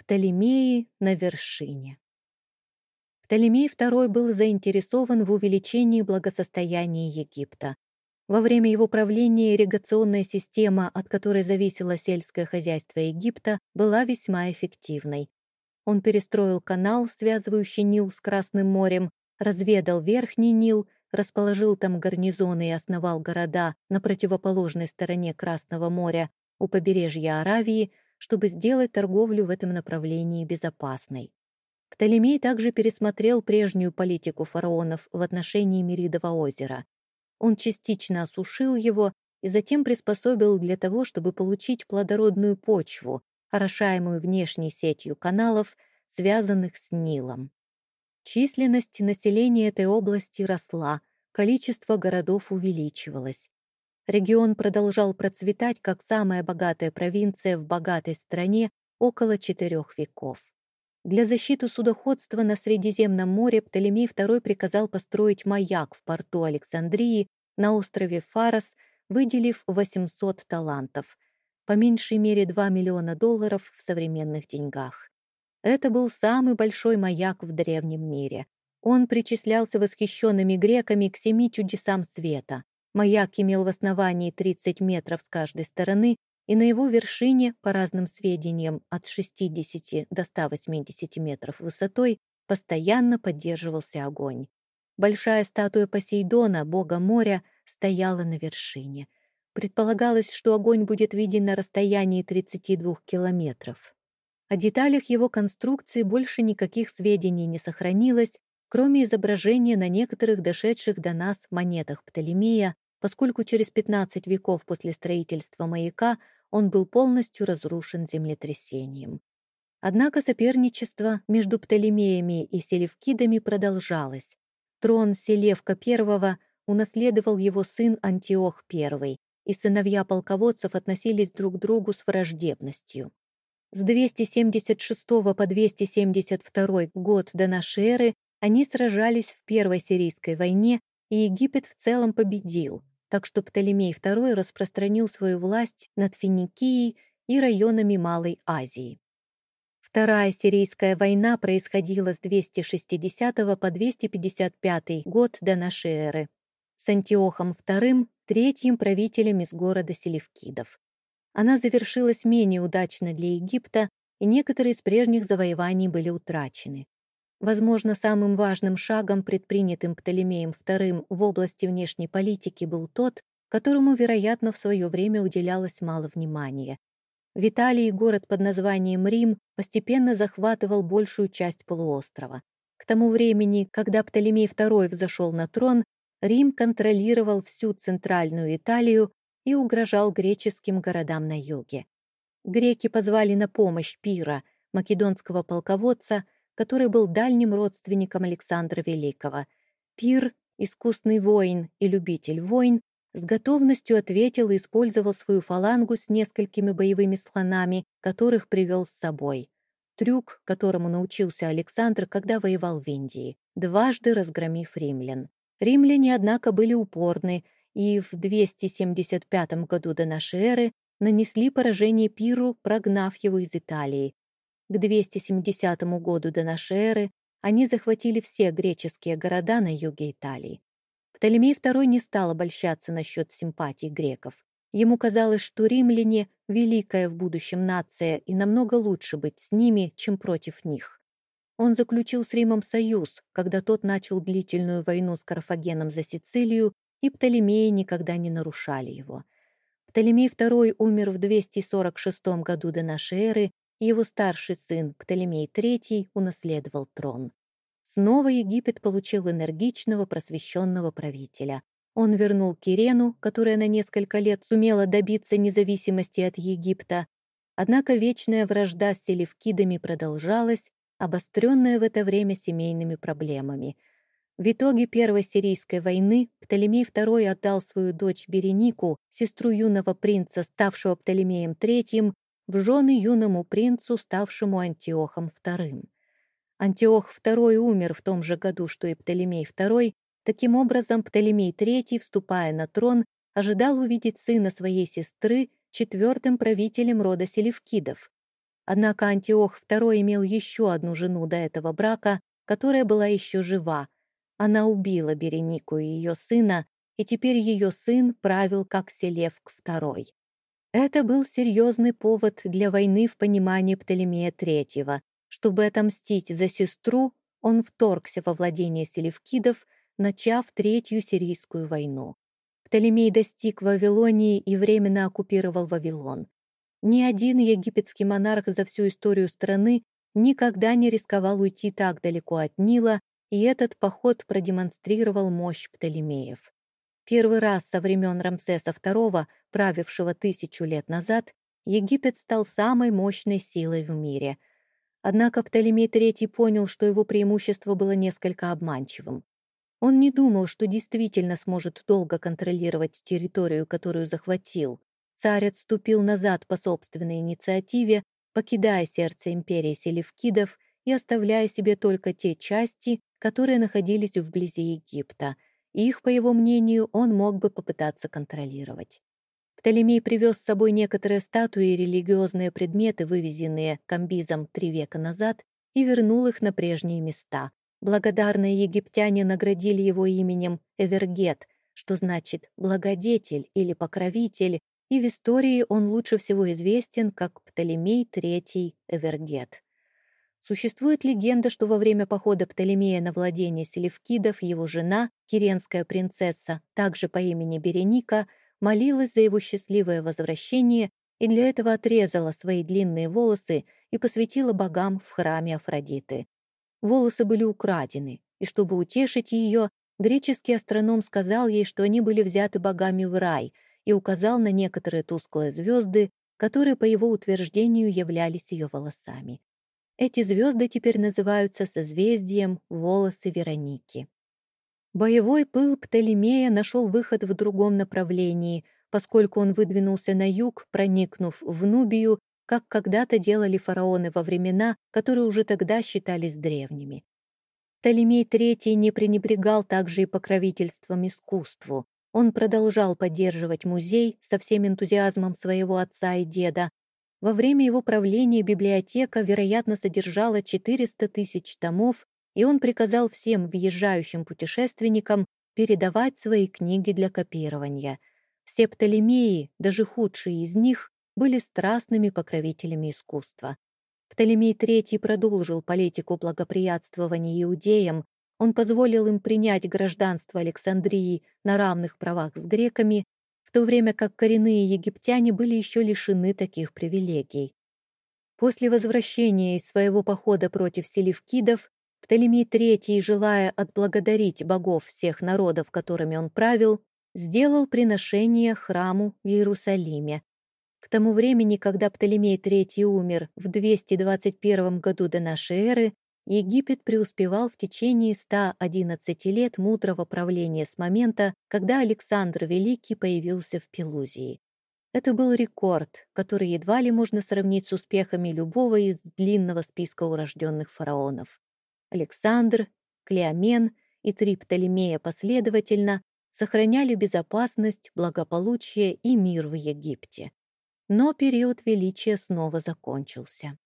Птолемеи на вершине. Птолемей II был заинтересован в увеличении благосостояния Египта. Во время его правления ирригационная система, от которой зависело сельское хозяйство Египта, была весьма эффективной. Он перестроил канал, связывающий Нил с Красным морем, разведал Верхний Нил, расположил там гарнизоны и основал города на противоположной стороне Красного моря у побережья Аравии, чтобы сделать торговлю в этом направлении безопасной. Птолемей также пересмотрел прежнюю политику фараонов в отношении Меридова озера. Он частично осушил его и затем приспособил для того, чтобы получить плодородную почву, орошаемую внешней сетью каналов, связанных с Нилом. Численность населения этой области росла, количество городов увеличивалось. Регион продолжал процветать как самая богатая провинция в богатой стране около четырех веков. Для защиты судоходства на Средиземном море Птолемей II приказал построить маяк в порту Александрии на острове Фарос, выделив 800 талантов, по меньшей мере 2 миллиона долларов в современных деньгах. Это был самый большой маяк в древнем мире. Он причислялся восхищенными греками к семи чудесам света. Маяк имел в основании 30 метров с каждой стороны и на его вершине, по разным сведениям, от 60 до 180 метров высотой, постоянно поддерживался огонь. Большая статуя Посейдона, бога моря, стояла на вершине. Предполагалось, что огонь будет виден на расстоянии 32 километров. О деталях его конструкции больше никаких сведений не сохранилось, кроме изображения на некоторых дошедших до нас монетах Птолемея, поскольку через 15 веков после строительства маяка он был полностью разрушен землетрясением. Однако соперничество между Птолемеями и Селевкидами продолжалось. Трон Селевка I унаследовал его сын Антиох I, и сыновья полководцев относились друг к другу с враждебностью. С 276 по 272 год до нашей эры они сражались в Первой Сирийской войне, и Египет в целом победил, так что Птолемей II распространил свою власть над Финикией и районами Малой Азии. Вторая Сирийская война происходила с 260 по 255 год до нашей эры с Антиохом II, третьим правителем из города Селевкидов. Она завершилась менее удачно для Египта, и некоторые из прежних завоеваний были утрачены. Возможно, самым важным шагом, предпринятым Птолемеем II в области внешней политики, был тот, которому, вероятно, в свое время уделялось мало внимания. В Италии город под названием Рим постепенно захватывал большую часть полуострова. К тому времени, когда Птолемей II взошел на трон, Рим контролировал всю центральную Италию и угрожал греческим городам на юге. Греки позвали на помощь Пира, македонского полководца, который был дальним родственником Александра Великого. Пир, искусный воин и любитель войн, с готовностью ответил и использовал свою фалангу с несколькими боевыми слонами, которых привел с собой. Трюк, которому научился Александр, когда воевал в Индии, дважды разгромив римлян. Римляне, однако, были упорны и в 275 году до нашей эры нанесли поражение Пиру, прогнав его из Италии, к 270 году до эры они захватили все греческие города на юге Италии. Птолемей II не стал обольщаться насчет симпатий греков. Ему казалось, что римляне — великая в будущем нация, и намного лучше быть с ними, чем против них. Он заключил с Римом союз, когда тот начал длительную войну с Карфагеном за Сицилию, и Птолемеи никогда не нарушали его. Птолемей II умер в 246 году до эры, его старший сын Птолемей III унаследовал трон. Снова Египет получил энергичного просвещенного правителя. Он вернул Кирену, которая на несколько лет сумела добиться независимости от Египта. Однако вечная вражда с селевкидами продолжалась, обостренная в это время семейными проблемами. В итоге Первой Сирийской войны Птолемей II отдал свою дочь Беренику, сестру юного принца, ставшего Птолемеем III, в жены юному принцу, ставшему Антиохом II. Антиох II умер в том же году, что и Птолемей II. Таким образом, Птолемей III, вступая на трон, ожидал увидеть сына своей сестры четвертым правителем рода Селевкидов. Однако Антиох II имел еще одну жену до этого брака, которая была еще жива. Она убила Беренику и ее сына, и теперь ее сын правил как Селевк II. Это был серьезный повод для войны в понимании Птолемея III. Чтобы отомстить за сестру, он вторгся во владение селевкидов, начав Третью Сирийскую войну. Птолемей достиг Вавилонии и временно оккупировал Вавилон. Ни один египетский монарх за всю историю страны никогда не рисковал уйти так далеко от Нила, и этот поход продемонстрировал мощь Птолемеев. Первый раз со времен Рамсеса II, правившего тысячу лет назад, Египет стал самой мощной силой в мире. Однако Птолемей III понял, что его преимущество было несколько обманчивым. Он не думал, что действительно сможет долго контролировать территорию, которую захватил. Царь отступил назад по собственной инициативе, покидая сердце империи селевкидов и оставляя себе только те части, которые находились вблизи Египта — их, по его мнению, он мог бы попытаться контролировать. Птолемей привез с собой некоторые статуи и религиозные предметы, вывезенные Камбизом три века назад, и вернул их на прежние места. Благодарные египтяне наградили его именем Эвергет, что значит «благодетель» или «покровитель», и в истории он лучше всего известен как Птолемей III Эвергет. Существует легенда, что во время похода Птолемея на владение селевкидов его жена, киренская принцесса, также по имени Береника, молилась за его счастливое возвращение и для этого отрезала свои длинные волосы и посвятила богам в храме Афродиты. Волосы были украдены, и чтобы утешить ее, греческий астроном сказал ей, что они были взяты богами в рай, и указал на некоторые тусклые звезды, которые, по его утверждению, являлись ее волосами. Эти звезды теперь называются созвездием волосы Вероники. Боевой пыл Птолемея нашел выход в другом направлении, поскольку он выдвинулся на юг, проникнув в Нубию, как когда-то делали фараоны во времена, которые уже тогда считались древними. Птолемей III не пренебрегал также и покровительством искусству. Он продолжал поддерживать музей со всем энтузиазмом своего отца и деда, во время его правления библиотека, вероятно, содержала 400 тысяч томов, и он приказал всем въезжающим путешественникам передавать свои книги для копирования. Все Птолемеи, даже худшие из них, были страстными покровителями искусства. Птолемей III продолжил политику благоприятствования иудеям, он позволил им принять гражданство Александрии на равных правах с греками в то время как коренные египтяне были еще лишены таких привилегий. После возвращения из своего похода против селевкидов Птолемей III, желая отблагодарить богов всех народов, которыми он правил, сделал приношение храму в Иерусалиме. К тому времени, когда Птолемей III умер в 221 году до нашей эры, Египет преуспевал в течение 111 лет мудрого правления с момента, когда Александр Великий появился в Пелузии. Это был рекорд, который едва ли можно сравнить с успехами любого из длинного списка урожденных фараонов. Александр, Клеомен и три Птолемея последовательно сохраняли безопасность, благополучие и мир в Египте. Но период величия снова закончился.